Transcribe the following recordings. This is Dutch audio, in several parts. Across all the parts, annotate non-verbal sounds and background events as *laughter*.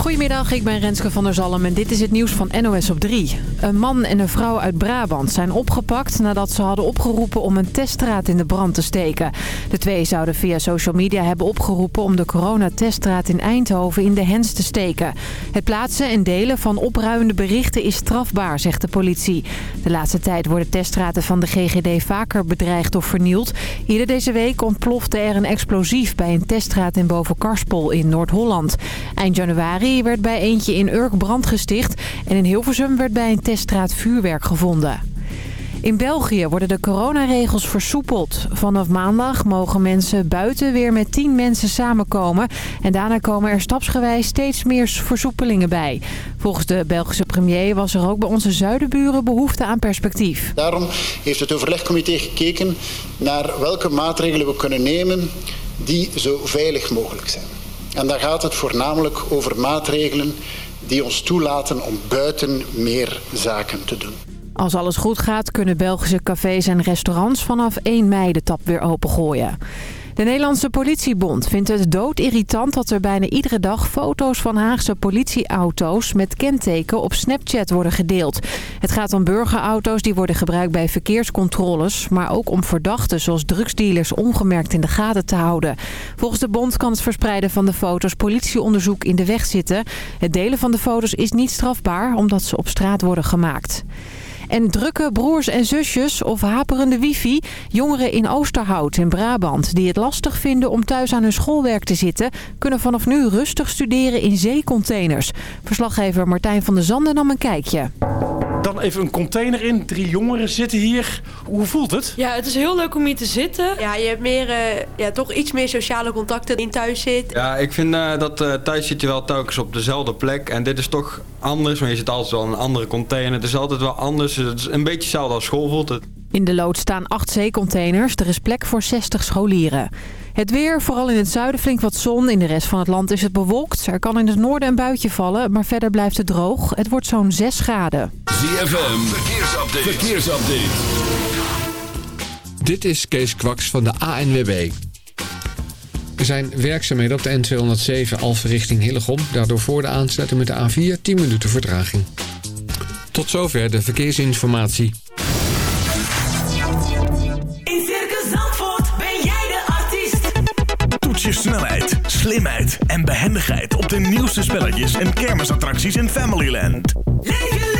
Goedemiddag, ik ben Renske van der Zalm en dit is het nieuws van NOS op 3. Een man en een vrouw uit Brabant zijn opgepakt nadat ze hadden opgeroepen om een teststraat in de brand te steken. De twee zouden via social media hebben opgeroepen om de coronateststraat in Eindhoven in de hens te steken. Het plaatsen en delen van opruimende berichten is strafbaar, zegt de politie. De laatste tijd worden teststraten van de GGD vaker bedreigd of vernield. Eerder deze week ontplofte er een explosief bij een teststraat in Bovenkarspel in Noord-Holland. Eind januari werd bij eentje in Urk brand gesticht en in Hilversum werd bij een teststraat vuurwerk gevonden. In België worden de coronaregels versoepeld. Vanaf maandag mogen mensen buiten weer met 10 mensen samenkomen. En daarna komen er stapsgewijs steeds meer versoepelingen bij. Volgens de Belgische premier was er ook bij onze zuidenburen behoefte aan perspectief. Daarom heeft het overlegcomité gekeken naar welke maatregelen we kunnen nemen die zo veilig mogelijk zijn. En daar gaat het voornamelijk over maatregelen die ons toelaten om buiten meer zaken te doen. Als alles goed gaat kunnen Belgische cafés en restaurants vanaf 1 mei de tap weer opengooien. De Nederlandse politiebond vindt het doodirritant dat er bijna iedere dag foto's van Haagse politieauto's met kenteken op Snapchat worden gedeeld. Het gaat om burgerauto's die worden gebruikt bij verkeerscontroles, maar ook om verdachten zoals drugsdealers ongemerkt in de gaten te houden. Volgens de bond kan het verspreiden van de foto's politieonderzoek in de weg zitten. Het delen van de foto's is niet strafbaar omdat ze op straat worden gemaakt. En drukke broers en zusjes of haperende wifi. Jongeren in Oosterhout in Brabant die het lastig vinden om thuis aan hun schoolwerk te zitten... kunnen vanaf nu rustig studeren in zeecontainers. Verslaggever Martijn van der Zanden nam een kijkje. Dan even een container in. Drie jongeren zitten hier. Hoe voelt het? Ja, het is heel leuk om hier te zitten. Ja, je hebt meer, uh, ja, toch iets meer sociale contacten in thuis zit. Ja, ik vind uh, dat uh, thuis zit je wel telkens op dezelfde plek. En dit is toch anders, want je zit altijd wel in een andere container. Het is altijd wel anders. Het is een beetje hetzelfde als school voelt het. In de lood staan acht zeecontainers. Er is plek voor 60 scholieren. Het weer, vooral in het zuiden flink wat zon. In de rest van het land is het bewolkt. Er kan in het noorden een buitje vallen, maar verder blijft het droog. Het wordt zo'n 6 graden. ZFM, verkeersupdate. verkeersupdate. Dit is Kees Kwaks van de ANWB. Er zijn werkzaamheden op de N207 Alphen richting Hillegom. Daardoor voor de aansluiting met de A4 10 minuten vertraging. Tot zover de verkeersinformatie. In Circus Zandvoort ben jij de artiest. Toets je snelheid, slimheid en behendigheid op de nieuwste spelletjes en kermisattracties in Familyland. Leef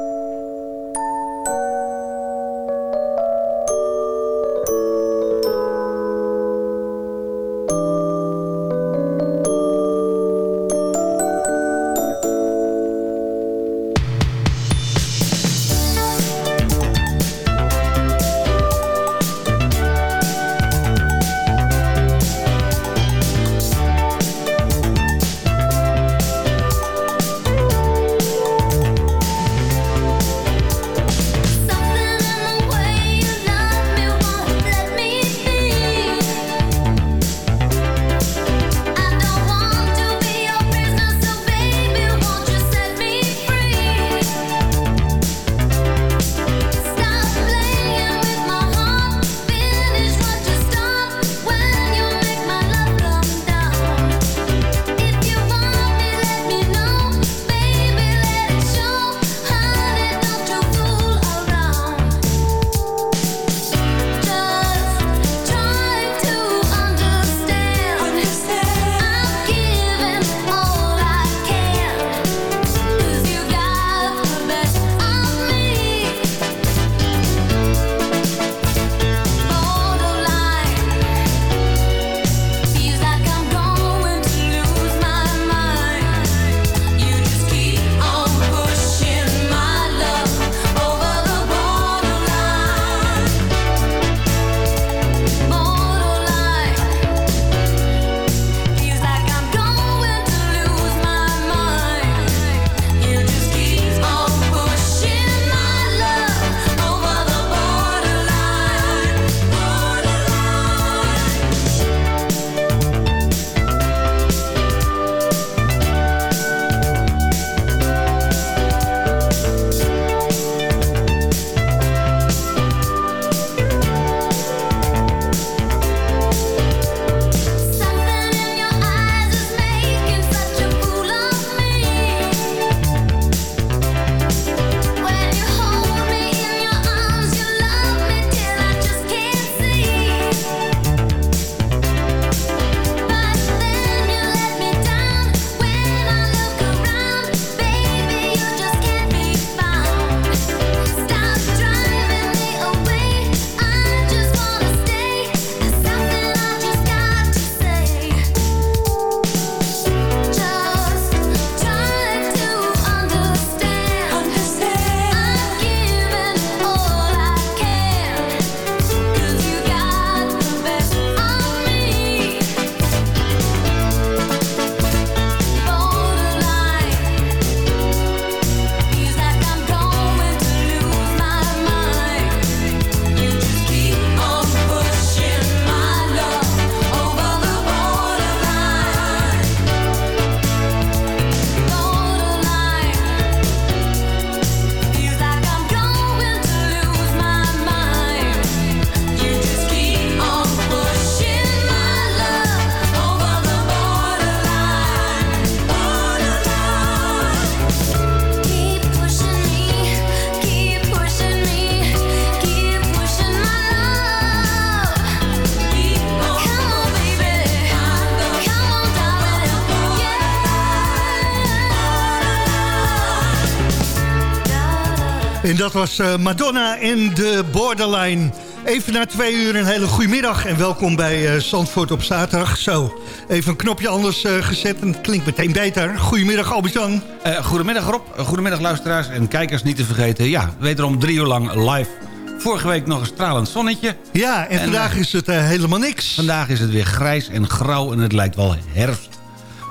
Dat was eh, Madonna in de Borderline. Even na twee uur een hele goede middag en welkom bij uh, Zandvoort op zaterdag. Zo, even een knopje anders uh, gezet en het klinkt meteen beter. Goedemiddag Albert-Jan. Uh, goedemiddag Rob, goedemiddag luisteraars en kijkers niet te vergeten. Ja, wederom drie uur lang live. Vorige week nog een stralend zonnetje. Ja, en, en vandaag is het helemaal niks. Vandaag is het weer grijs en grauw en het lijkt wel herfst.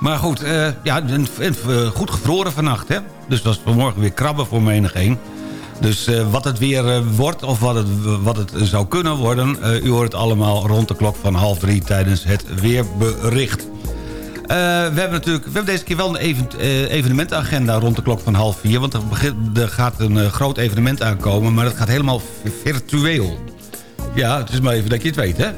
Maar goed, ja, goed gevroren vannacht. Hè? Dus dat was vanmorgen weer krabben voor menigeen. Dus uh, wat het weer uh, wordt of wat het, wat het zou kunnen worden... Uh, u hoort allemaal rond de klok van half drie tijdens het weerbericht. we hebben natuurlijk we hebben deze keer wel een even, evenementenagenda rond de klok van half vier... want er, begint, er gaat een groot evenement aankomen, maar dat gaat helemaal virtueel. Ja, het is maar even dat je het weet, hè?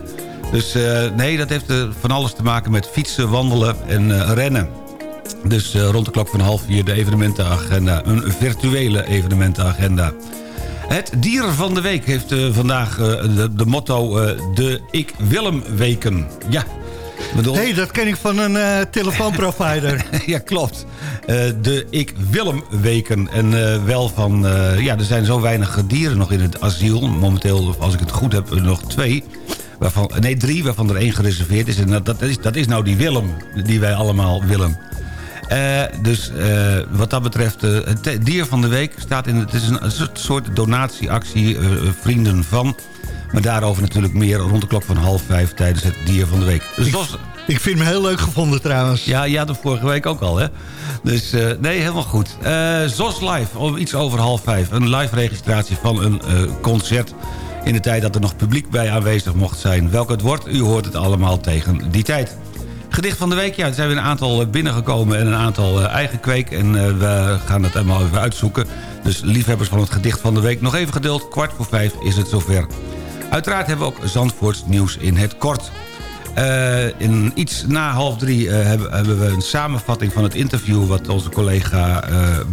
Dus nee, dat heeft van alles te maken met fietsen, wandelen en rennen. Dus uh, rond de klok van half vier de evenementenagenda. Een virtuele evenementenagenda. Het dier van de week heeft uh, vandaag de, de, motto de Ik Willem Weken. Ja. Bedoel... hey, dat ken ik van een telefoonprovider. *laughs* ja, klopt. de Ik Willem Weken. En wel van, ja, er zijn zo weinig dieren nog in het asiel. Momenteel, als ik het goed heb, nog twee. Waarvan, nee, drie, waarvan er één gereserveerd is. En dat, dat, is, dat is nou die Willem, die wij allemaal willen. Uh, dus uh, wat dat betreft, uh, het dier van de week staat in... Het is een, soort donatieactie, vrienden van... Maar daarover natuurlijk meer rond de klok van half vijf tijdens het dier van de week. Dus ik, ik vind hem heel leuk gevonden trouwens. Ja, ja, de vorige week ook al, hè? Dus nee, helemaal goed. ZOS Live, om iets over half vijf. Een live registratie van een concert in de tijd dat er nog publiek bij aanwezig mocht zijn. Welk het wordt, u hoort het allemaal tegen die tijd. Gedicht van de week, ja, er zijn weer een aantal eh, binnengekomen en een aantal uh, eigen kweek. En uh, we gaan het helemaal even uitzoeken. Dus liefhebbers van het gedicht van de week, nog even geduld. Kwart voor vijf is het zover. Uiteraard hebben we ook Zandvoorts nieuws in het kort. In iets na half drie hebben, we een samenvatting van het interview... wat onze collega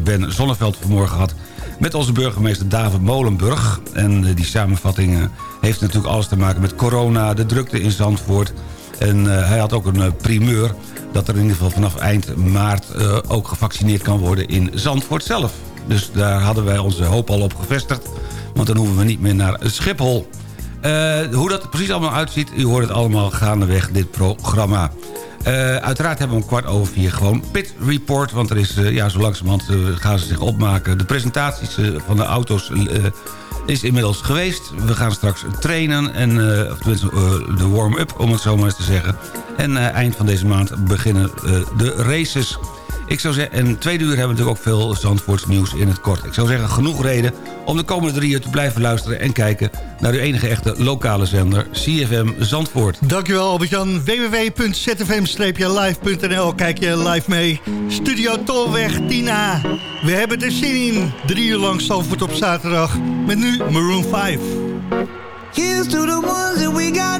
Ben Zonneveld vanmorgen had... met onze burgemeester David Molenburg. En die samenvatting heeft natuurlijk alles te maken met corona... de drukte in Zandvoort en uh, hij had ook een uh, primeur dat er in ieder geval vanaf eind maart uh, ook gevaccineerd kan worden in Zandvoort zelf. Dus daar hadden wij onze hoop al op gevestigd. Want dan hoeven we niet meer naar Schiphol. hoe dat precies allemaal uitziet, u hoort het allemaal gaandeweg dit programma. uiteraard hebben we om kwart over vier gewoon Pit Report. Want er is, ja, zo langzamerhand gaan ze zich opmaken. De presentaties van de auto's is inmiddels geweest. We gaan straks trainen, en, uh, of tenminste uh, de warm-up om het zo maar eens te zeggen. En uh, eind van deze maand beginnen de races. Ik zou zeggen, en tweede uur hebben we natuurlijk ook veel Zandvoorts nieuws in het kort. Ik zou zeggen, genoeg reden om de komende drie uur te blijven luisteren... en kijken naar uw enige echte lokale zender, CFM Zandvoort. Dankjewel Albert-Jan. www.zfm-live.nl Kijk je live mee. Studio Tolweg 10A. We hebben er zin in. Drie uur lang Zandvoort op zaterdag. Met nu Maroon 5. Here's to the ones that we got.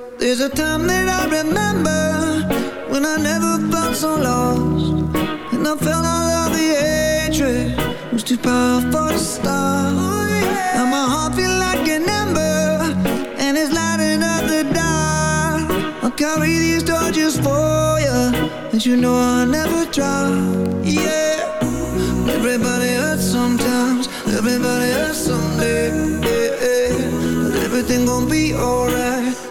there's a time that I remember When I never felt so lost And I felt all of the hatred Was too powerful to stop Now my heart feel like an ember And it's lighting up the dark I carry these torches for you, and you know I'll never drop. Yeah, everybody hurts sometimes, everybody hurts someday. Yeah, yeah. But everything gon' be alright.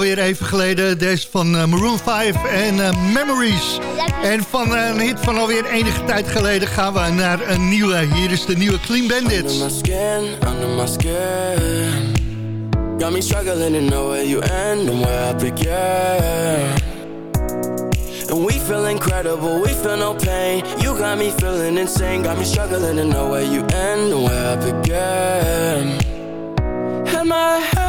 Alweer even geleden. Deze van eh, Maroon 5 en eh, Memories. En van eh, een hit van alweer enige tijd geleden gaan we naar een nieuwe. Hier is de nieuwe Clean Bandits. Under my skin, under my skin Got me struggling to know where you end and where I begin And we feel incredible, we feel no pain You got me feeling insane Got me struggling to know where you end and where I begin Had my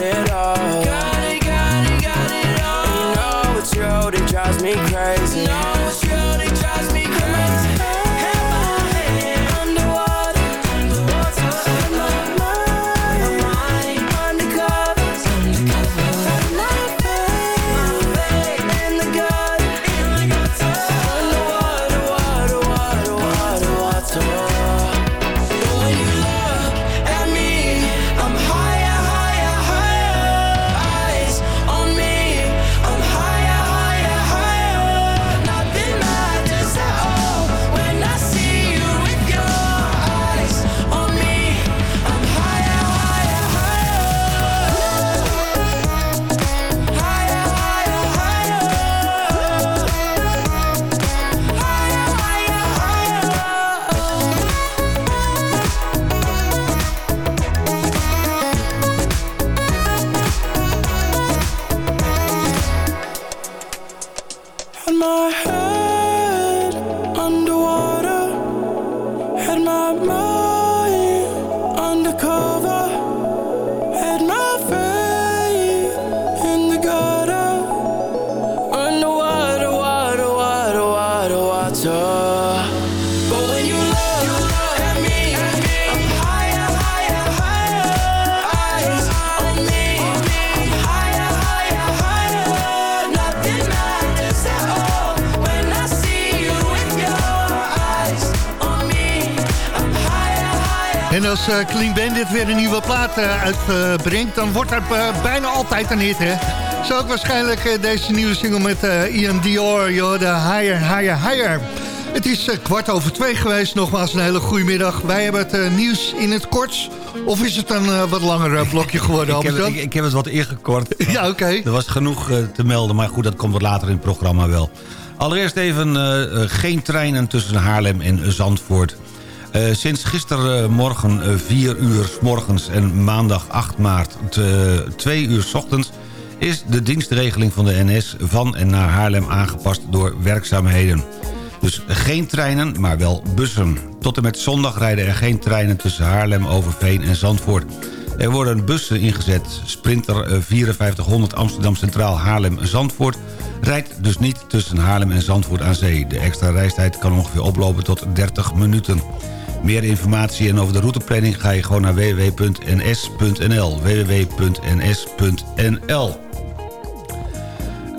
En als eh, Clean Bandit weer een nieuwe plaat eh, uitbrengt... dan wordt dat eh, bijna altijd een hit, hè? Zo ook waarschijnlijk deze nieuwe single met Ian Dior... joh, de Higher, Higher, Higher. Het is kwart over twee geweest. Nogmaals een hele goede middag. Wij hebben het nieuws in het kort. Of is het een wat langer blokje geworden, ik, heb, Albert-Jan? ik, ik heb het wat ingekort. *laughs* Ja, oké. Er was genoeg te melden, maar goed, dat komt wat later in het programma wel. Allereerst even geen treinen tussen Haarlem en Zandvoort. Eh, sinds gistermorgen eh, 4 uur s morgens en maandag 8 maart 2 uur s ochtends... is de dienstregeling van de NS van en naar Haarlem aangepast door werkzaamheden. Dus geen treinen, maar wel bussen. Tot en met zondag rijden er geen treinen tussen Haarlem, Overveen en Zandvoort. Er worden bussen ingezet. Sprinter eh, 5400 Amsterdam Centraal Haarlem Zandvoort rijdt dus niet tussen Haarlem en Zandvoort aan zee. De extra reistijd kan ongeveer oplopen tot 30 minuten. Meer informatie en over de routeplanning ga je gewoon naar www.ns.nl. www.ns.nl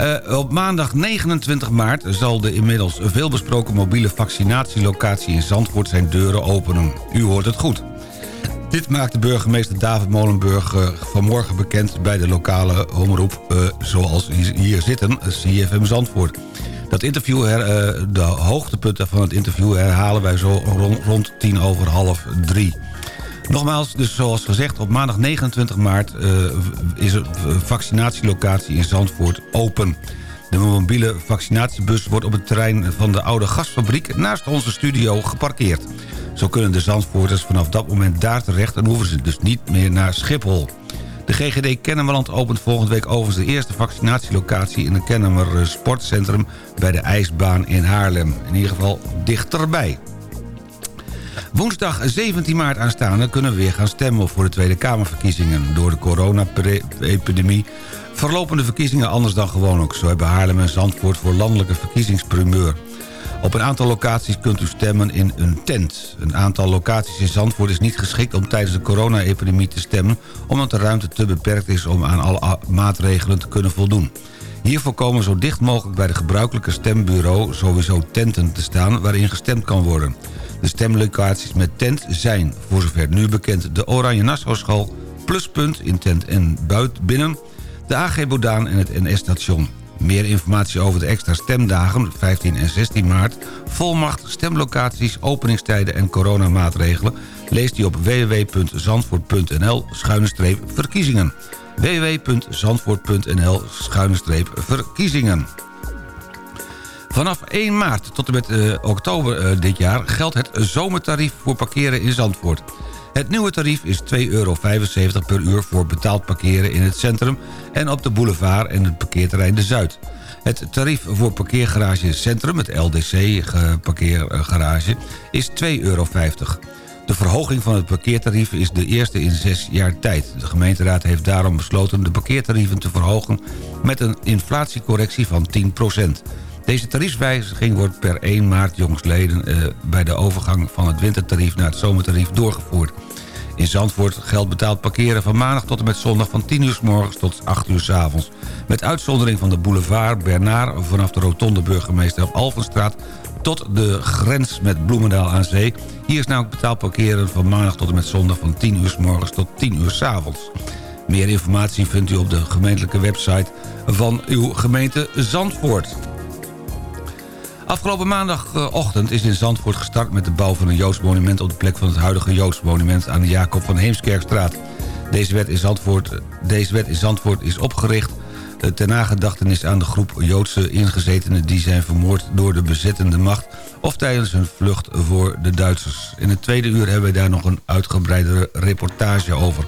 uh, op maandag 29 maart zal de inmiddels veelbesproken mobiele vaccinatielocatie in Zandvoort zijn deuren openen. U hoort het goed. Dit maakte burgemeester David Molenburg uh, vanmorgen bekend bij de lokale omroep... Uh, zoals hier zitten, CFM Zandvoort. Dat interview, her, uh, de hoogtepunten van het interview herhalen wij zo rond, rond tien over half drie. Nogmaals, dus zoals gezegd, op maandag 29 maart uh, is een vaccinatielocatie in Zandvoort open. De mobiele vaccinatiebus wordt op het terrein van de oude gasfabriek naast onze studio geparkeerd. Zo kunnen de Zandvoorters vanaf dat moment daar terecht en hoeven ze dus niet meer naar Schiphol. De GGD Kennemerland opent volgende week overigens de eerste vaccinatielocatie in het Kennemer Sportcentrum bij de IJsbaan in Haarlem. In ieder geval dichterbij. Woensdag 17 maart aanstaande kunnen we weer gaan stemmen voor de Tweede Kamerverkiezingen. Door de corona-epidemie verlopen de verkiezingen anders dan gewoonlijk. Zo hebben Haarlem en Zandvoort voor landelijke verkiezingsprimeur. Op een aantal locaties kunt u stemmen in een tent. Een aantal locaties in Zandvoort is niet geschikt om tijdens de corona-epidemie te stemmen... omdat de ruimte te beperkt is om aan alle maatregelen te kunnen voldoen. Hiervoor komen zo dicht mogelijk bij de gebruikelijke stembureau... sowieso tenten te staan waarin gestemd kan worden. De stemlocaties met tent zijn, voor zover nu bekend... de Oranje Nassau School, Pluspunt in tent en buiten binnen... de AG Bodaan en het NS-station. Meer informatie over de extra stemdagen, 15 en 16 maart... volmacht, stemlocaties, openingstijden en coronamaatregelen... leest u op www.zandvoort.nl-verkiezingen. www.zandvoort.nl-verkiezingen. Vanaf 1 maart tot en met uh, oktober uh, dit jaar geldt het zomertarief voor parkeren in Zandvoort. Het nieuwe tarief is 2,75 euro per uur voor betaald parkeren in het centrum... en op de boulevard en het parkeerterrein De Zuid. Het tarief voor parkeergarage Centrum, het LDC-parkeergarage, is 2,50 euro. De verhoging van het parkeertarief is de eerste in zes jaar tijd. De gemeenteraad heeft daarom besloten de parkeertarieven te verhogen... met een inflatiecorrectie van 10 deze tariefswijziging wordt per 1 maart jongstleden uh, bij de overgang van het wintertarief naar het zomertarief doorgevoerd. In Zandvoort geldt betaald parkeren van maandag tot en met zondag van 10 uur s morgens tot 8 uur s avonds. Met uitzondering van de boulevard Bernard vanaf de rotonde burgemeester Alvenstraat tot de grens met Bloemendaal aan zee. Hier is namelijk betaald parkeren van maandag tot en met zondag van 10 uur s morgens tot 10 uur s avonds. Meer informatie vindt u op de gemeentelijke website van uw gemeente Zandvoort. Afgelopen maandagochtend is in Zandvoort gestart met de bouw van een Joodsmonument... op de plek van het huidige Joodsmonument aan de Jacob van Heemskerkstraat. Deze wet in Zandvoort, deze wet in Zandvoort is opgericht ter nagedachtenis aan de groep Joodse ingezetenen... die zijn vermoord door de bezettende macht... of tijdens hun vlucht voor de Duitsers. In het tweede uur hebben we daar nog een uitgebreidere reportage over.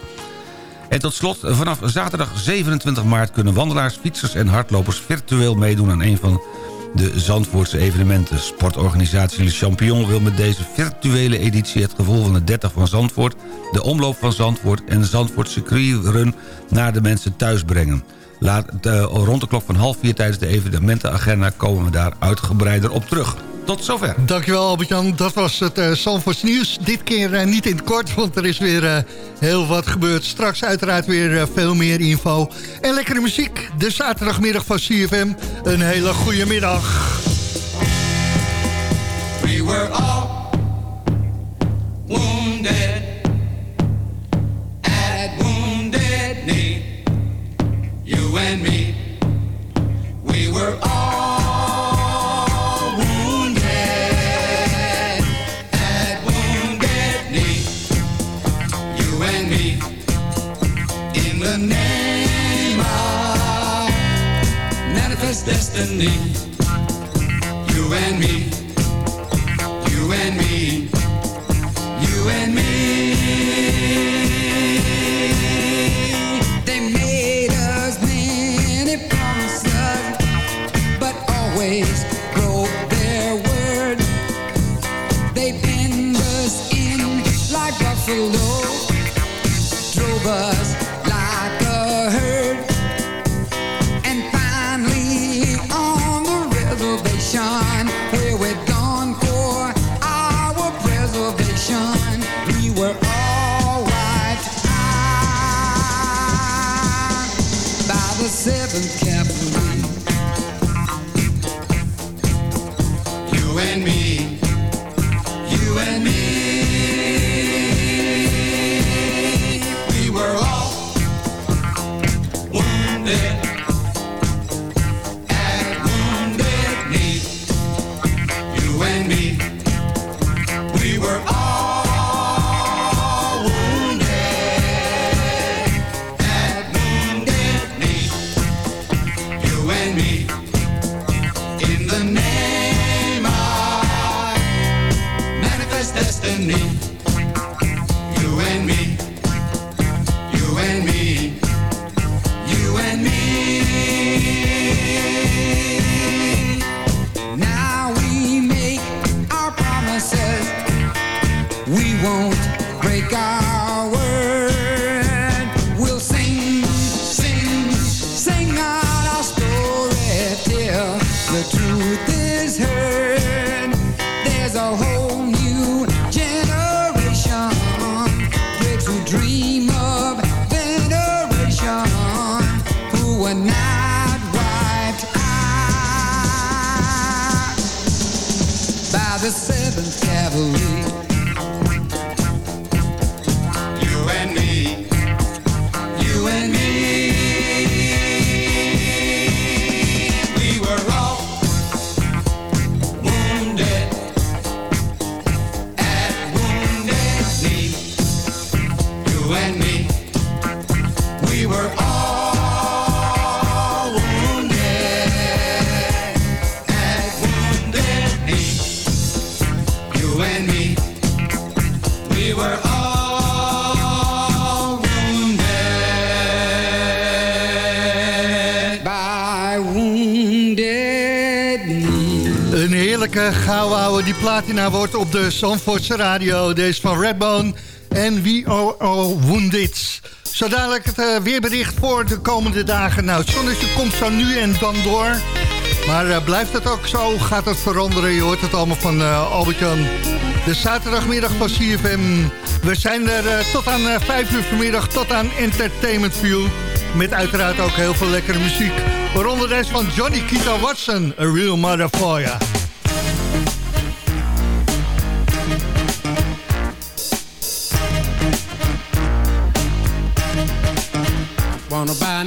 En tot slot, vanaf zaterdag 27 maart kunnen wandelaars, fietsers en hardlopers... virtueel meedoen aan een van de Zandvoortse evenementen. Sportorganisatie Le Champion wil met deze virtuele editie... het gevoel van de 30 van Zandvoort, de omloop van Zandvoort... en de Zandvoort circuitrun naar de mensen thuis brengen. Laat, uh, rond de klok van half vier tijdens de evenementenagenda... komen we daar uitgebreider op terug. Tot zover. Dankjewel Albert-Jan. Dat was het uh, Zandvoorts nieuws. Dit keer uh, niet in het kort, want er is weer uh, heel wat gebeurd. Straks uiteraard weer veel meer info. En lekkere muziek. De zaterdagmiddag van CFM. Een hele goede middag. We were all wounded and me. We were all wounded at Wounded Knee. You and me in the name of manifest destiny. Zandvoortse radio. Deze van Redbone en We Are All Wounded. Zo dadelijk het eh, weerbericht voor de komende dagen. Nou, het zonnetje komt zo nu en dan door. Maar eh, blijft het ook zo? Gaat het veranderen? Je hoort het allemaal van eh, Albert-Jan. De zaterdagmiddag van CFM. We zijn er tot aan eh, 5 uur vanmiddag, tot aan Entertainment View. Met uiteraard ook heel veel lekkere muziek. Waaronder deze van Johnny Kita Watson, A Real Mother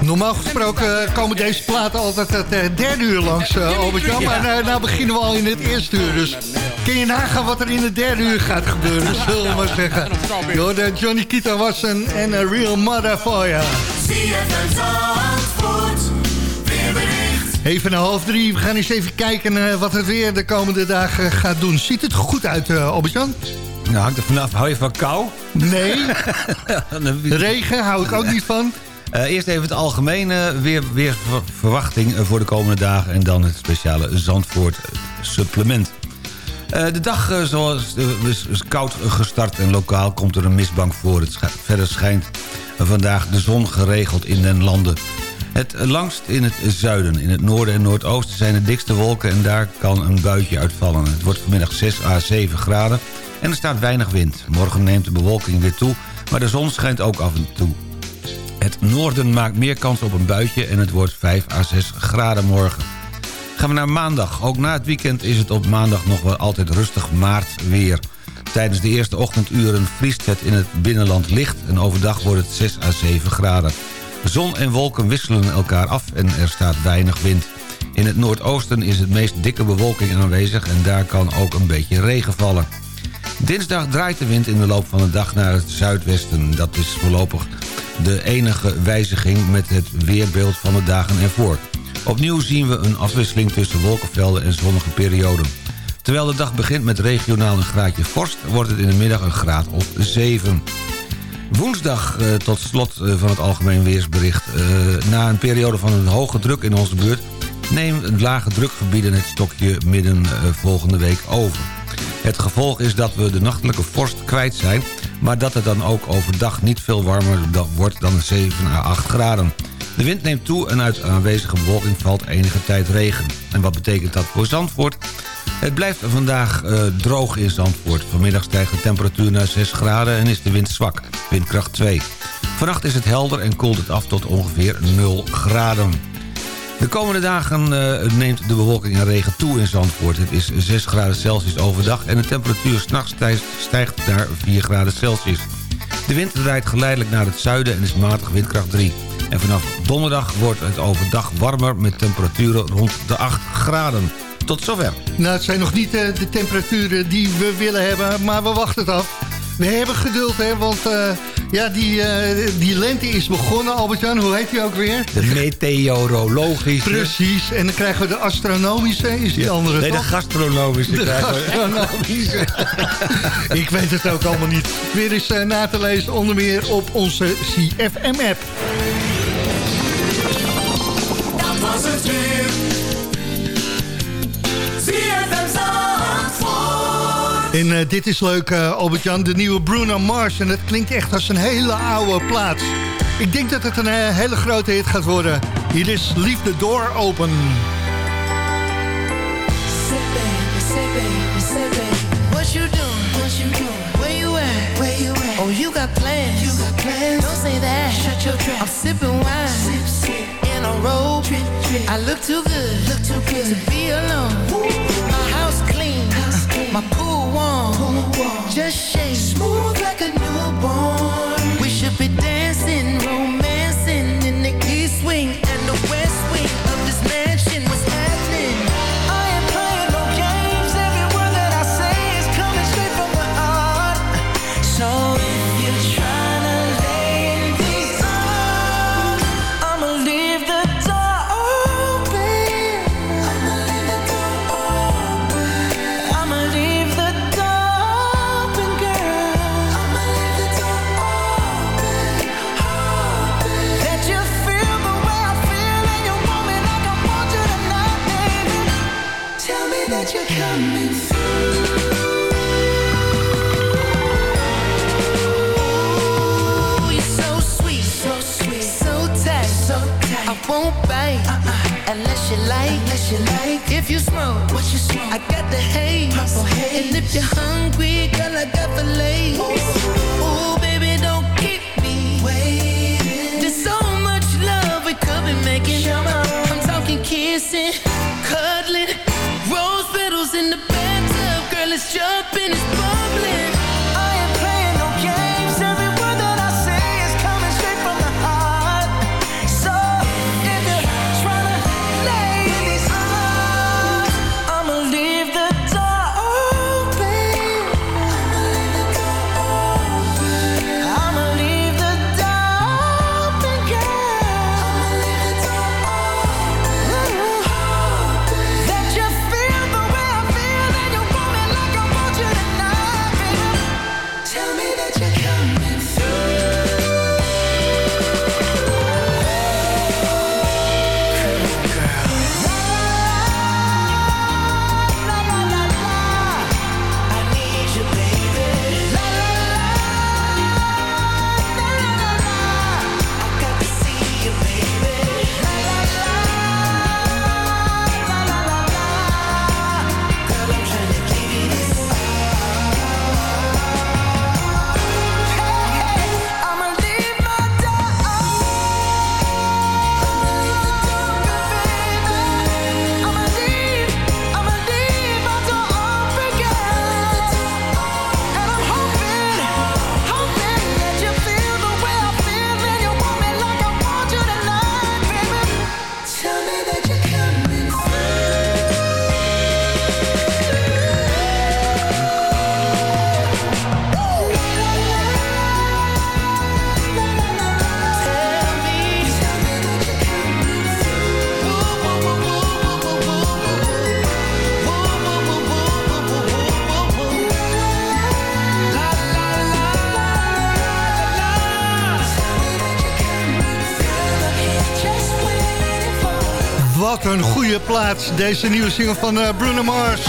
Normaal gesproken eh, komen deze platen altijd het eh, derde uur langs, eh, Albert-Jan. Maar nou, beginnen we al in het eerste uur. Dus kun je nagaan wat er in het derde uur gaat gebeuren, zullen we maar zeggen. De Johnny Kita Watson en A Real Mother for weerbericht. Even naar half drie. We gaan eens even kijken wat het weer de komende dagen gaat doen. Ziet het goed uit, Albert-Jan? Nou, hangt er vanaf. Hou je van kou? Nee. *laughs* Regen hou ik ook niet van. Eh, eerst even het algemene weer, weerverwachting eh, voor de komende dagen... en dan het speciale Zandvoort eh, supplement. De dag zoals, is, is koud gestart en lokaal komt er een mistbank voor. Het verder schijnt vandaag de zon geregeld in den landen. Het langst in het zuiden. In het noorden en noordoosten zijn de dikste wolken... en daar kan een buitje uitvallen. Het wordt vanmiddag 6 à 7 graden en er staat weinig wind. Morgen neemt de bewolking weer toe, maar de zon schijnt ook af en toe. Het noorden maakt meer kans op een buitje en het wordt 5 à 6 graden morgen. Gaan we naar maandag. Ook na het weekend is het op maandag nog wel altijd rustig maartweer. Tijdens de eerste ochtenduren vriest het in het binnenland licht... en overdag wordt het 6 à 7 graden. Zon en wolken wisselen elkaar af en er staat weinig wind. In het noordoosten is het meest dikke bewolking aanwezig... en daar kan ook een beetje regen vallen. Dinsdag draait de wind in de loop van de dag naar het zuidwesten. Dat is voorlopig de enige wijziging met het weerbeeld van de dagen ervoor. Opnieuw zien we een afwisseling tussen wolkenvelden en zonnige perioden. Terwijl de dag begint met regionaal een graadje vorst... wordt het in de middag een graad of 7. Woensdag eh, tot slot eh, van het algemeen weersbericht. Eh, na een periode van een hoge druk in onze buurt... neemt lage drukgebieden het stokje midden eh, volgende week over. Het gevolg is dat we de nachtelijke vorst kwijt zijn... maar dat het dan ook overdag niet veel warmer wordt dan 7 à 8 graden. De wind neemt toe en uit aanwezige bewolking valt enige tijd regen. En wat betekent dat voor Zandvoort? Het blijft vandaag eh, droog in Zandvoort. Vanmiddag stijgt de temperatuur naar 6 graden en is de wind zwak. Windkracht 2. Vannacht is het helder en koelt het af tot ongeveer 0 graden. De komende dagen eh, neemt de bewolking en regen toe in Zandvoort. Het is 6 graden Celsius overdag en de temperatuur s'nachts stijgt, naar 4 graden Celsius. De wind draait geleidelijk naar het zuiden en is matig windkracht 3. En vanaf donderdag wordt het overdag warmer met temperaturen rond de 8 graden. Tot zover. Nou, het zijn nog niet eh, de temperaturen die we willen hebben, maar we wachten het af. We hebben geduld, hè, want eh, ja, die, eh, die lente is begonnen. Albert-Jan, hoe heet die ook weer? De meteorologische... Precies, en dan krijgen we de astronomische, is die Ja, andere nee, de toch? gastronomische De krijgen we. gastronomische. *laughs* Ik weet het ook allemaal niet. Weer eens eh, na te lezen, onder meer op onze CFM-app. Dat was het weer. En eh, dit is leuk, eh, Albert-Jan, de nieuwe Bruno Mars. En het klinkt echt als een hele oude plaats. Ik denk dat het een eh, hele grote hit gaat worden. Hier is Leave the Door Open. What you doing? What you doing? Where you at? Where you at? Oh, you got plans. You got plans. Don't say that. Shut your trap. I'm sipping wine. Sip, sip. In a robe. Trip, trip. I look too good. Look too good to be alone. My My pool warm. Just shake. Smooth like a newborn. Een goede plaats, deze nieuwe single van eh, Bruno Mars.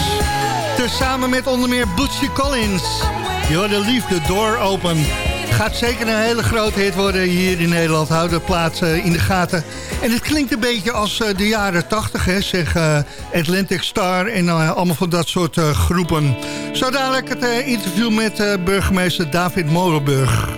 Tezamen met onder meer Bootsy Collins. Joh, de liefde door open. Gaat zeker een hele grote hit worden hier in Nederland. Hou de plaats eh, in de gaten. En het klinkt een beetje als eh, de jaren tachtig, hè. Zeg Atlantic Star en allemaal van dat soort groepen. Zo dadelijk het interview met burgemeester David Molenburg.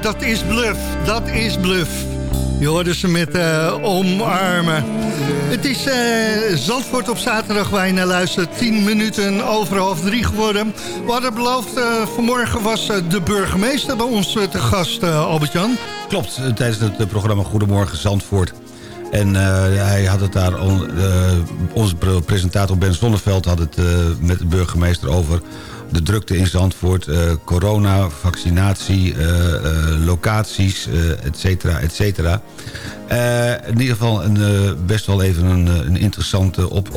Dat is bluff. Dat is bluff. Je hoorde ze met eh, omarmen. Het is eh, Zandvoort op zaterdag waar naar luistert. 10 minuten over half drie geworden. We hadden beloofd, eh, vanmorgen was de burgemeester bij ons te gast, Albert-Jan. Klopt, tijdens het programma Goedemorgen Zandvoort. En eh, hij had het daar, on- eh, onze pre- presentator Ben Zonneveld had het eh, met de burgemeester over de drukte in Zandvoort, eh, corona, vaccinatie, locaties, et cetera, et cetera. In ieder geval een, best wel even een, een interessante op,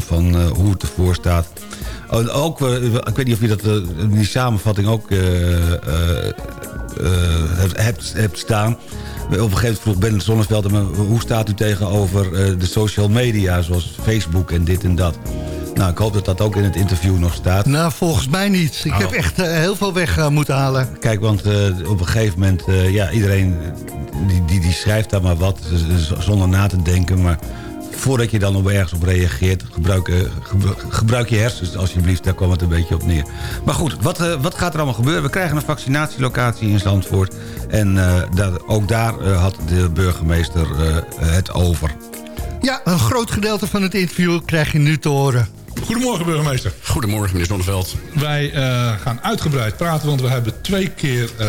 van hoe het ervoor staat. Oh, ook, ik weet niet of je dat in die samenvatting ook hebt, hebt staan. Op een gegeven moment vroeg Ben Zonneveld... hoe staat u tegenover eh, de social media... zoals Facebook en dit en dat? Nou, ik hoop dat dat ook in het interview nog staat. Nou, volgens mij niet. Ik Oh. heb echt eh, heel veel weg eh, moeten halen. Kijk, want op een gegeven moment... ja, iedereen die, die, die schrijft daar maar wat zonder na te denken... maar voordat je dan op ergens op reageert... gebruik, eh, gebru- gebruik je hersens alsjeblieft. Daar kwam het een beetje op neer. Maar goed, wat, wat gaat er allemaal gebeuren? We krijgen een vaccinatielocatie in Zandvoort. En eh, daar, ook daar eh, had de burgemeester eh, het over. Ja, een groot gedeelte van het interview krijg je nu te horen. Goedemorgen, burgemeester. Goedemorgen, meneer Zonneveld. Wij eh, gaan uitgebreid praten, want we hebben twee keer eh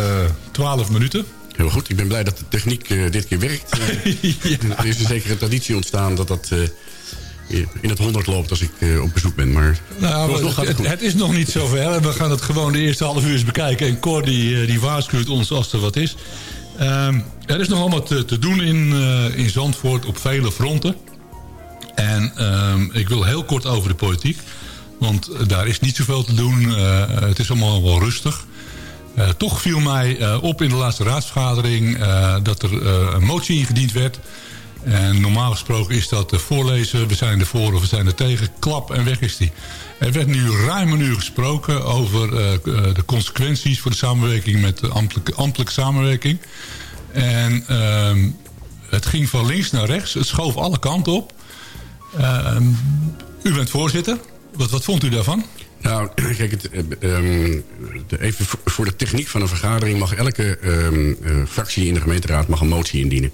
12 minuten. Heel goed, ik ben blij dat de techniek eh, dit keer werkt. *laughs* Er is een zekere traditie ontstaan dat dat eh, in het honderd loopt als ik eh, op bezoek ben. Maar Nou, het, het is nog niet zover. We gaan het gewoon de eerste half uur eens bekijken. En Cor die, eh, die waarschuwt ons als er wat is. Ehm, er is nog allemaal te, te doen in, eh, in Zandvoort op vele fronten. En ehm, ik wil heel kort over de politiek. Want daar is niet zoveel te doen. Het is allemaal wel rustig. Toch viel mij op in de laatste raadsvergadering... dat er een motie ingediend werd... En normaal gesproken is dat voorlezen, we zijn ervoor of we zijn er tegen, klap en weg is die. Er werd nu ruim een uur gesproken over eh, eh, de consequenties voor de samenwerking met de ambtelijke, samenwerking. En ehm, het ging van links naar rechts, het schoof alle kanten op. Ehm, u bent voorzitter, wat, wat vond u daarvan? Nou, *clears throat* kijk, het, eh, ehm, even voor- voor de techniek van een vergadering... mag elke eh, fractie in de gemeenteraad mag een motie indienen.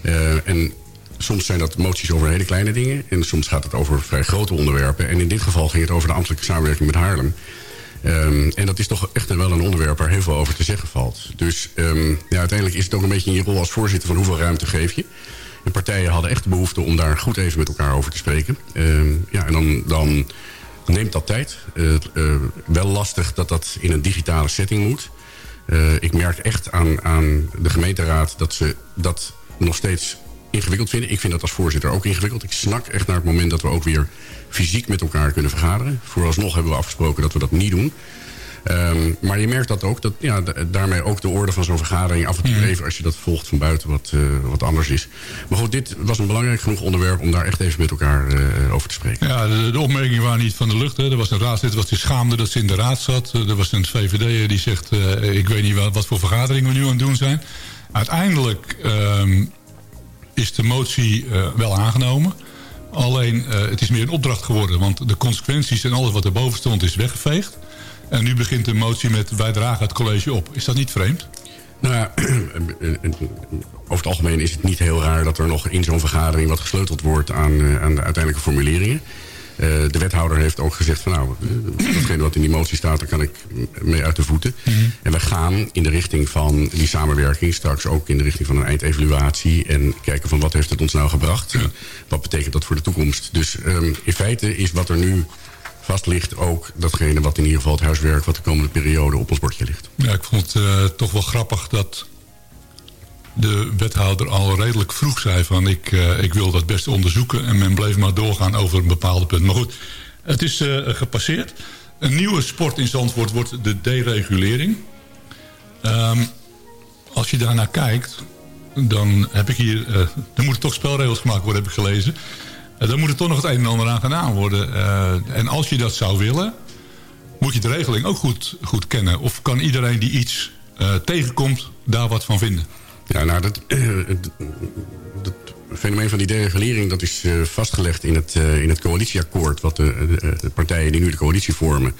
Eh, en soms zijn dat moties over hele kleine dingen... en soms gaat het over vrij grote onderwerpen. En in dit geval ging het over de ambtelijke samenwerking met Haarlem. Ehm, en dat is toch echt wel een onderwerp waar heel veel over te zeggen valt. Dus ehm, ja, uiteindelijk is het ook een beetje in je rol als voorzitter... van hoeveel ruimte geef je. De partijen hadden echt de behoefte om daar goed even met elkaar over te spreken. Ehm, ja, en dan, dan neemt dat tijd. Eh, eh, wel lastig dat dat in een digitale setting moet. Ik merk echt aan, aan de gemeenteraad dat ze dat nog steeds ingewikkeld vinden. Ik vind dat als voorzitter ook ingewikkeld. Ik snak echt naar het moment dat we ook weer fysiek met elkaar kunnen vergaderen. Vooralsnog hebben we afgesproken dat we dat niet doen. Ehm, maar je merkt dat ook, dat ja, da- daarmee ook de orde van zo'n vergadering... af en toe even, als je dat volgt van buiten, wat, eh, wat anders is. Maar goed, dit was een belangrijk genoeg onderwerp... om daar echt even met elkaar eh, over te spreken. Ja, de, de opmerkingen waren niet van de lucht. Hè. Er was een raadslid wat zich schaamde dat ze in de raad zat. Eh, Er was een VVD'er die zegt... ik weet niet wat, wat voor vergadering we nu aan het doen zijn. Uiteindelijk ehm, is de motie eh, wel aangenomen. Alleen, eh, het is meer een opdracht geworden. Want de consequenties en alles wat erboven stond is weggeveegd. En nu begint de motie met wij dragen het college op. Is dat niet vreemd? Nou ja, *clears throat* over het algemeen is het niet heel raar dat er nog in zo'n vergadering wat gesleuteld wordt aan, eh, aan de uiteindelijke formuleringen. Eh, de wethouder heeft ook gezegd van nou, eh, datgene wat in die motie staat, daar kan ik mee uit de voeten. En we gaan in de richting van die samenwerking, straks ook in de richting van een eindevaluatie. En kijken van wat heeft het ons nou gebracht? Wat betekent dat voor de toekomst? Dus ehm, in feite is wat er nu vast ligt ook datgene wat in ieder geval het huiswerk wat de komende periode op ons bordje ligt. Ja, ik vond het eh, toch wel grappig dat de wethouder al redelijk vroeg zei van ik, eh, ik wil dat best onderzoeken. En men bleef maar doorgaan over een bepaalde punt. Maar goed, het is eh, gepasseerd. Een nieuwe sport in Zandvoort wordt de deregulering. Ehm, als je daarnaar kijkt, dan heb ik hier... eh er moeten toch spelregels gemaakt worden, heb ik gelezen. Dan moet er toch nog het een en ander aan gedaan worden. En als je dat zou willen, moet je de regeling ook goed, goed kennen. Of kan iedereen die iets tegenkomt, daar wat van vinden? Ja, nou, dat, eh, het, fenomeen van die deregulering... dat is eh, vastgelegd in het, eh, in het coalitieakkoord... wat de, de, partijen die nu de coalitie vormen...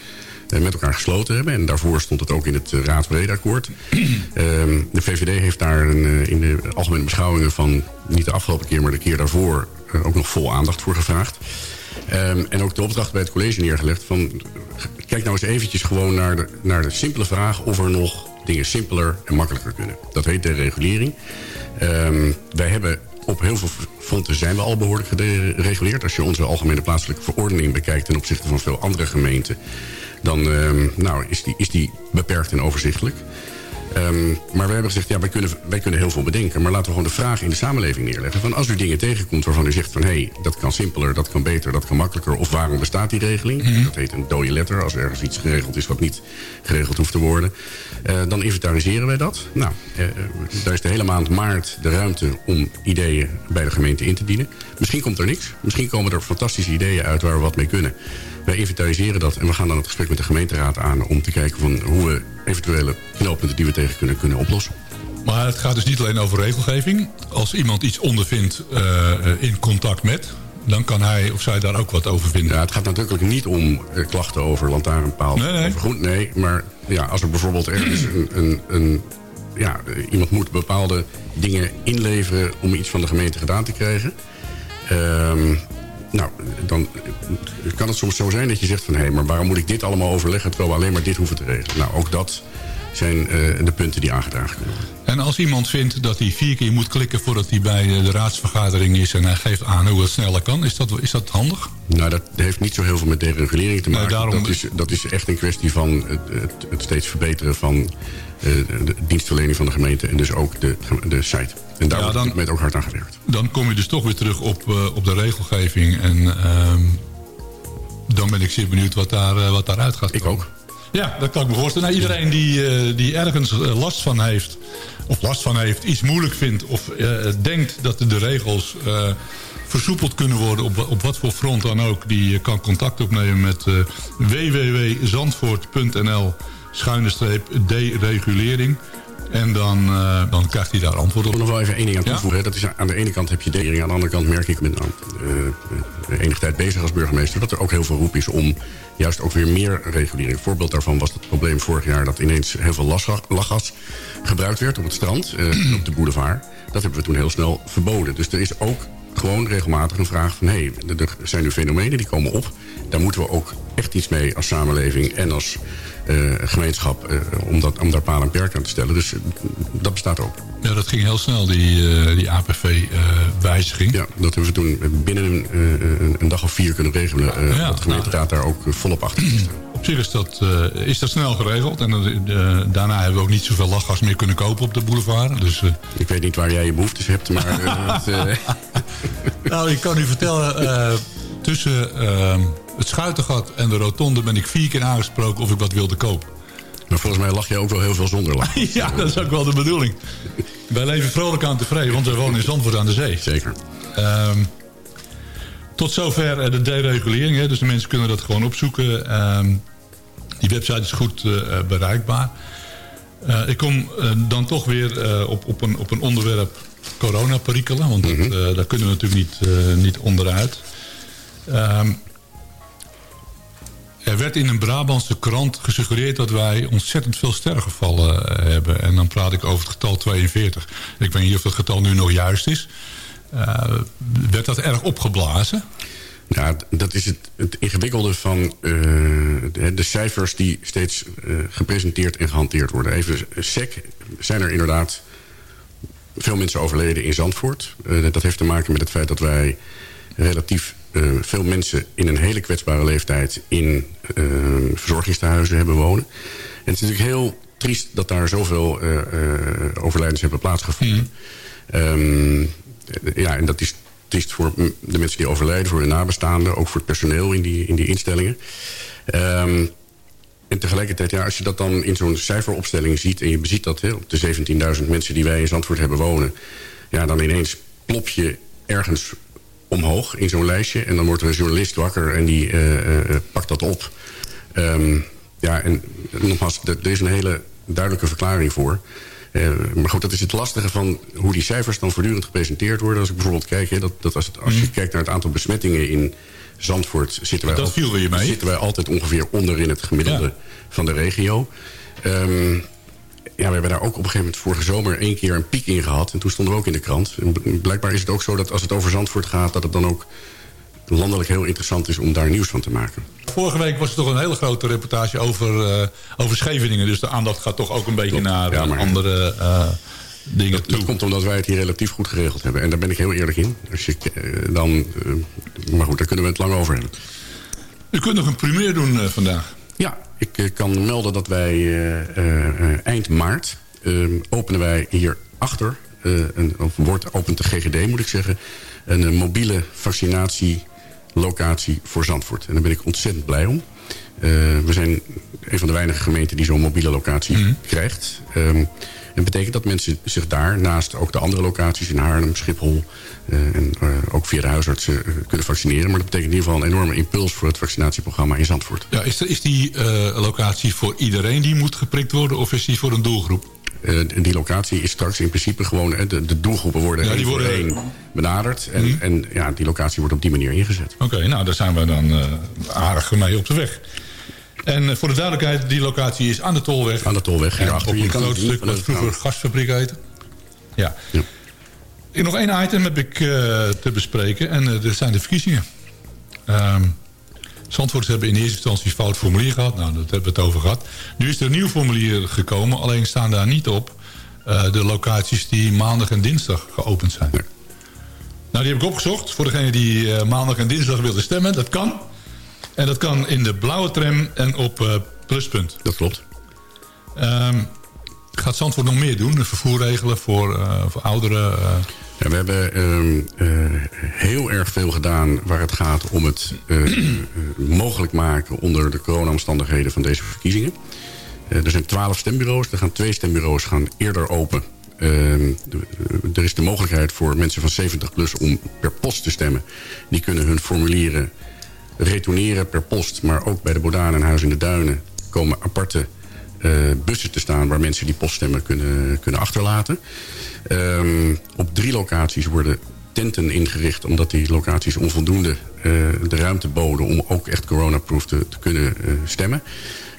met elkaar gesloten hebben. En daarvoor stond het ook in het uh, raadsbreedakkoord. *clears throat* Ehm, de VVD heeft daar een, in de algemene beschouwingen van... niet de afgelopen keer, maar de keer daarvoor... ook nog vol aandacht voor gevraagd. Ehm, en ook de opdracht bij het college neergelegd van... kijk nou eens eventjes gewoon naar de, naar de simpele vraag... of er nog dingen simpeler en makkelijker kunnen. Dat heet deregulering. Ehm wij hebben op heel veel fronten zijn we al behoorlijk gereguleerd. Als je onze algemene plaatselijke verordening bekijkt... ten opzichte van veel andere gemeenten... dan ehm, nou, is, die, is die beperkt en overzichtelijk. Ehm, maar we hebben gezegd, ja, wij kunnen, wij kunnen heel veel bedenken. Maar laten we gewoon de vraag in de samenleving neerleggen. Van als u dingen tegenkomt waarvan u zegt van... hé, hey, dat kan simpeler, dat kan beter, dat kan makkelijker... of waarom bestaat die regeling? Dat heet een dode letter. Als ergens iets geregeld is wat niet geregeld hoeft te worden. Eh, dan inventariseren wij dat. Nou, eh, eh, daar is de hele maand maart de ruimte om ideeën bij de gemeente in te dienen. Misschien komt er niks. Misschien komen er fantastische ideeën uit waar we wat mee kunnen. Wij inventariseren dat en we gaan dan het gesprek met de gemeenteraad aan... om te kijken van hoe we eventuele knooppunten die we tegen kunnen, kunnen oplossen. Maar het gaat dus niet alleen over regelgeving. Als iemand iets ondervindt eh, in contact met... dan kan hij of zij daar ook wat over vinden. Ja, het gaat natuurlijk niet om eh, klachten over lantaarnpaal Nee, nee. of groen. Nee, maar ja, als er bijvoorbeeld ergens een... een, een ja, iemand moet bepaalde dingen inleveren om iets van de gemeente gedaan te krijgen. Ehm, nou, dan kan het soms zo zijn dat je zegt van... hé, maar waarom moet ik dit allemaal overleggen... terwijl we alleen maar dit hoeven te regelen? Nou, ook dat zijn eh, de punten die aangedragen kunnen worden. En als iemand vindt dat hij vier keer moet klikken... voordat hij bij eh, de raadsvergadering is... en hij geeft aan hoe het sneller kan, is dat, is dat handig? Nou, dat heeft niet zo heel veel met deregulering te Nee, maken. daarom- dat, is, dat is echt een kwestie van het, het, het steeds verbeteren van de dienstverlening van de gemeente... en dus ook de, de site. En daar Ja, wordt moment ook hard aan gewerkt. Dan kom je dus toch weer terug op, eh, op de regelgeving. En ehm, dan ben ik zeer benieuwd wat, daar, eh, wat daaruit gaat komen. Ik ook. Ja, dat kan ik me voorstellen. Nou, iedereen die, eh, die ergens eh, last van heeft... of last van heeft, iets moeilijk vindt... of eh, denkt dat de regels eh, versoepeld kunnen worden... Op, op wat voor front dan ook... die eh, kan contact opnemen met eh, www.zandvoort.nl... schuine streep deregulering... En dan, eh, dan krijgt hij daar antwoord op. Ik wil nog wel even één ding aan toevoegen. Dat is aan de ene kant heb je dering, aan de andere kant merk ik... ik ben al uh, enige tijd bezig als burgemeester... dat er ook heel veel roep is om juist ook weer meer regulering. Een voorbeeld daarvan was het probleem vorig jaar... dat ineens heel veel lachgas gebruikt werd op het strand, eh, op de boulevard. Dat hebben we toen heel snel verboden. Dus er is ook gewoon regelmatig een vraag van... hé, hey, er zijn nu fenomenen die komen op. Daar moeten we ook echt iets mee als samenleving en als uh, gemeenschap... Uh, om, dat, om daar paal en perk aan te stellen. Dus uh, dat bestaat ook. Ja, dat ging heel snel, die, die APV-wijziging. ja, dat hebben we toen binnen een, een, een dag of vier kunnen regelen. Ja, dat de gemeenteraad nou, daar ook volop achter is. Op zich is dat, is dat snel geregeld. En daarna hebben we ook niet zoveel lachgas meer kunnen kopen op de boulevard. Dus, Ik weet niet waar jij je behoeftes hebt, maar... *laughs* nou, ik kan u vertellen... tussen ehm, het Schuitengat en de Rotonde ben ik vier keer aangesproken of ik wat wilde kopen. Maar volgens mij lach je ook wel heel veel zonder *laughs* ja, dat is ook wel de bedoeling. Wij leven vrolijk aan tevreden, want we wonen in Zandvoort aan de zee. Zeker. Um, tot zover de deregulering. Hè, dus de mensen kunnen dat gewoon opzoeken. Um, die website is goed uh, bereikbaar. Uh, ik kom uh, dan toch weer op, op, een, op een onderwerp coronaperikelen. Want mm -hmm. dat, daar kunnen we natuurlijk niet, niet onderuit. Um, er werd in een Brabantse krant gesuggereerd dat wij ontzettend veel sterrengevallen hebben. En dan praat ik over het getal 42. Ik weet niet of het getal nu nog juist is. Uh, werd dat erg opgeblazen? Ja, dat is het, het ingewikkelde van eh, de, cijfers die steeds eh, gepresenteerd en gehanteerd worden. Even sec, zijn er inderdaad veel mensen overleden in Zandvoort. Eh, dat heeft te maken met het feit dat wij relatief eh, veel mensen in een hele kwetsbare leeftijd in eh, verzorgingstehuizen hebben wonen. En het is natuurlijk heel triest dat daar zoveel eh, overlijdens hebben plaatsgevonden. Ehm, ja, en dat is triest voor de mensen die overlijden, voor de nabestaanden, ook voor het personeel in die, in die instellingen. Ehm, en tegelijkertijd, ja, als je dat dan in zo'n cijferopstelling ziet... en je beziet dat hè, op de 17.000 mensen die wij in Zandvoort hebben wonen... ja, dan ineens plop je ergens omhoog in zo'n lijstje... en dan wordt er een journalist wakker en die eh, eh, eh, pakt dat op. Ehm, ja, en nogmaals, er is een hele duidelijke verklaring voor... Maar goed, dat is het lastige van hoe die cijfers dan voortdurend gepresenteerd worden. Als ik bijvoorbeeld kijk, hè, dat, dat als, het, als je kijkt naar het aantal besmettingen in Zandvoort... zitten wij, al- zitten wij altijd ongeveer onder in het gemiddelde van de regio. Ehm, ja, we hebben daar ook op een gegeven moment vorige zomer één keer een piek in gehad. En toen stonden we ook in de krant. En blijkbaar is het ook zo dat als het over Zandvoort gaat... dat het dan ook landelijk heel interessant is om daar nieuws van te maken. Vorige week was er toch een hele grote reportage over, eh, over Scheveningen. Dus de aandacht gaat toch ook een beetje naar eh, andere eh, dingen toe. Dat komt omdat wij het hier relatief goed geregeld hebben. En daar ben ik heel eerlijk in. Als je, dan, maar goed, daar kunnen we het lang over hebben. U kunt nog een primeur doen vandaag. Ja, ik eh, kan melden dat wij eh, eh, eind maart... eh, openen wij hier achter... eh, een, of wordt opent de GGD, moet ik zeggen... een mobiele vaccinatielocatie voor Zandvoort. En daar ben ik ontzettend blij om. We zijn een van de weinige gemeenten die zo'n mobiele locatie krijgt. Ehm, en dat betekent dat mensen zich daar, naast ook de andere locaties in Haarlem, Schiphol... eh, en eh, ook via de huisartsen eh, kunnen vaccineren. Maar dat betekent in ieder geval een enorme impuls voor het vaccinatieprogramma in Zandvoort. Ja, is, is die locatie voor iedereen die moet geprikt worden... of is die voor een doelgroep? Die locatie is straks in principe gewoon... de, de doelgroepen worden Ja, één die voor worden- één benaderd. En, en ja, die locatie wordt op die manier ingezet. Oké, nou, daar zijn we dan eh, aardig mee op de weg. En voor de duidelijkheid, die locatie is aan de Tolweg. Aan de Tolweg, hierachter. op een groot stuk wat vroeger gasfabriek heette. Ja. Ik, nog één item heb ik eh, te bespreken. En eh, dat zijn de verkiezingen. Zandvoorters hebben in eerste instantie fout formulier gehad. Nou, daar hebben we het over gehad. Nu is er een nieuw formulier gekomen. Alleen staan daar niet op eh, de locaties die maandag en dinsdag geopend zijn. Nou, die heb ik opgezocht. Voor degene die maandag en dinsdag wilde stemmen. Dat kan. En dat kan in de blauwe tram en op pluspunt. Dat klopt. Ehm, gaat Zandvoort nog meer doen? Vervoer regelen voor, voor ouderen? We hebben ehm, eh, heel erg veel gedaan waar het gaat om het eh, eh, mogelijk maken onder de corona-omstandigheden van deze verkiezingen. Er zijn twaalf stembureaus. Er gaan twee stembureaus gaan eerder open. Ehm, er is de mogelijkheid voor mensen van 70 plus om per post te stemmen. Die kunnen hun formulieren retourneren per post. Maar ook bij de Bodaan en Huis in de Duinen komen aparte bussen te staan... waar mensen die poststemmen kunnen, kunnen achterlaten. Ehm, op drie locaties worden tenten ingericht... omdat die locaties onvoldoende eh, de ruimte boden... om ook echt coronaproof te, te kunnen eh, stemmen.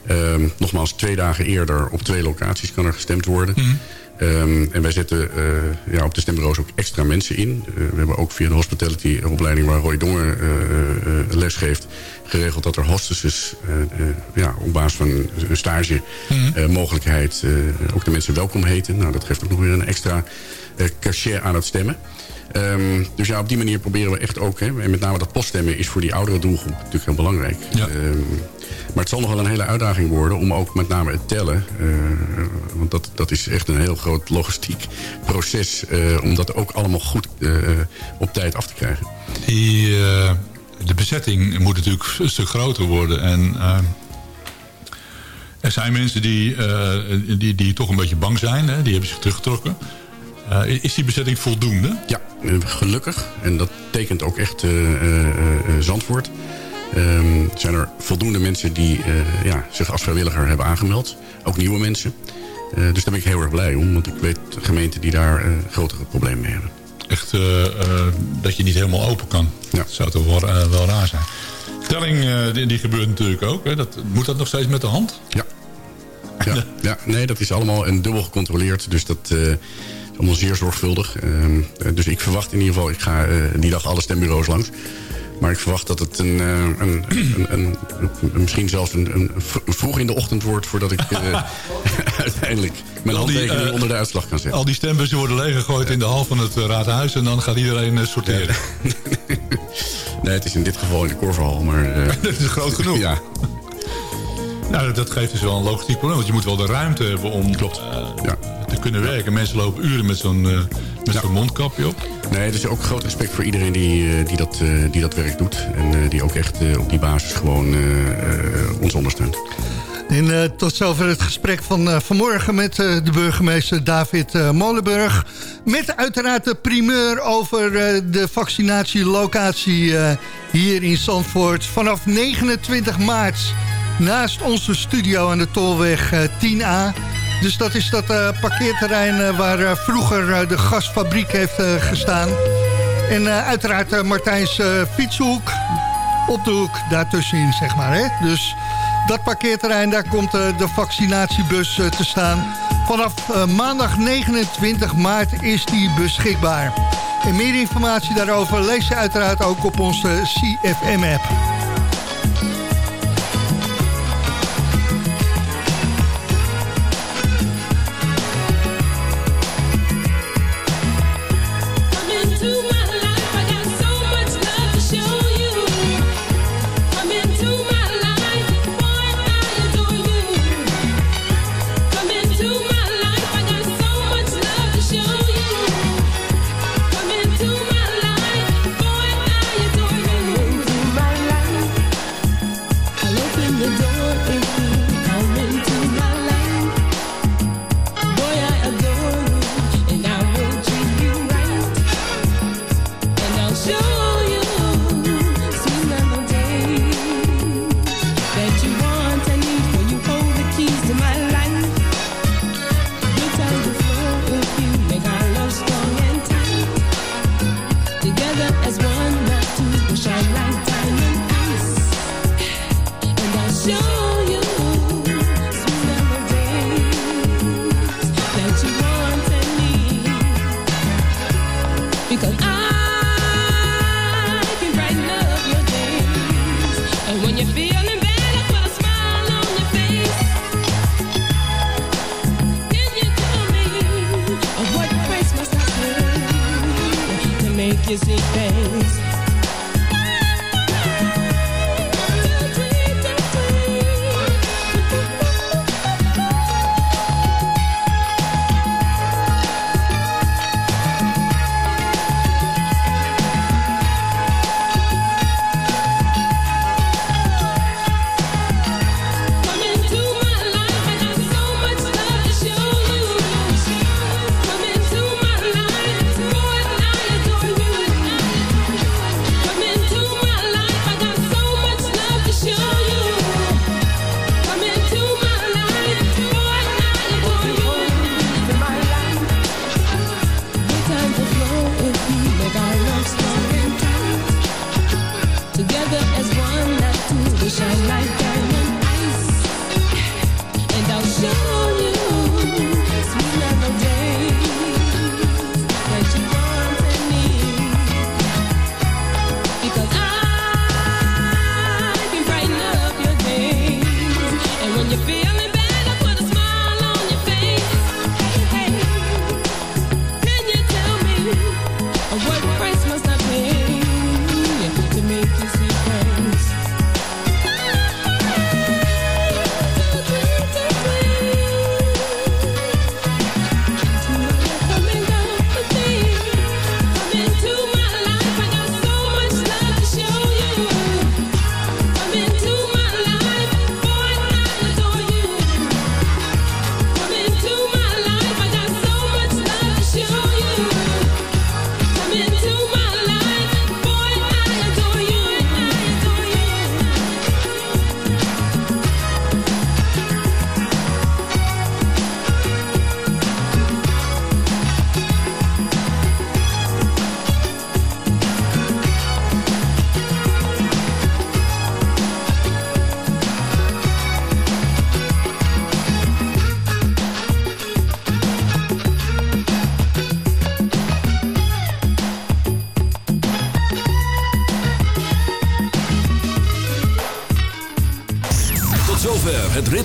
Ehm, nogmaals, twee dagen eerder op twee locaties kan er gestemd worden... Ehm, en wij zetten eh, ja, op de stembureaus ook extra mensen in. Eh, we hebben ook via de hospitality-opleiding waar Roy Dongen eh, eh, les geeft... geregeld dat er hostesses eh, eh, ja, op basis van een stage eh, mogelijkheid... ook de mensen welkom heten. Nou, dat geeft ook nog weer een extra cachet aan het stemmen. Ehm, dus ja, op die manier proberen we echt ook... Hè, en met name dat poststemmen is voor die oudere doelgroep natuurlijk heel belangrijk. Ehm, maar het zal nog wel een hele uitdaging worden om ook met name het tellen... want dat, dat is echt een heel groot logistiek proces... om dat ook allemaal goed op tijd af te krijgen. Die, de bezetting moet natuurlijk een stuk groter worden. En eh, er zijn mensen die, eh, die, die toch een beetje bang zijn. Hè? Die hebben zich teruggetrokken. Eh, is die bezetting voldoende? Ja, gelukkig. En dat tekent ook echt Zandvoort. Ehm, zijn er voldoende mensen die ja, zich als vrijwilliger hebben aangemeld. Ook nieuwe mensen. Dus daar ben ik heel erg blij om. Want ik weet gemeenten die daar grotere problemen mee hebben. Echt eh, eh, dat je niet helemaal open kan. Dat zou toch wel, eh, wel raar zijn. Telling die, die gebeurt natuurlijk ook. Hè? Dat, moet dat nog steeds met de hand? Ja. Ja, *laughs* ja, nee, dat is allemaal en dubbel gecontroleerd. Dus dat eh, is allemaal zeer zorgvuldig. Ehm, eh, dus ik verwacht in ieder geval, ik ga die dag alle stembureaus langs. Maar ik verwacht dat het een, eh, een, een, een- misschien zelfs een, vroeg in de ochtend wordt... voordat ik eh, *laughs* uiteindelijk mijn Al die, handtekening eh, onder de uitslag kan zetten. Al die stembussen worden leeggegooid in de hal van het raadhuis... en dan gaat iedereen sorteren. *laughs* Nee, het is in dit geval in de Korverhal, maar... *laughs* dat is groot genoeg. Ja. Nou, dat geeft dus wel een logistiek probleem. Want je moet wel de ruimte hebben om eh, te kunnen werken. Mensen lopen uren met zo'n met zo'n mondkapje op. Nee, is ook groot respect voor iedereen die, eh, die, dat, eh, die dat werk doet. En eh, die ook echt op die basis gewoon ons ondersteunt. En tot zover het gesprek van vanmorgen met de burgemeester David Molenburg. Met uiteraard de primeur over de vaccinatielocatie hier in Zandvoort. Vanaf 29 maart naast onze studio aan de Tolweg eh, 10A. Dus dat is dat eh, parkeerterrein eh, waar eh, vroeger de gasfabriek heeft gestaan. En uiteraard Martijn's fietshoek op de hoek daartussenin, zeg maar. Hè? Dus dat parkeerterrein, daar komt de vaccinatiebus te staan. Vanaf maandag 29 maart is die beschikbaar. En meer informatie daarover lees je uiteraard ook op onze CFM-app.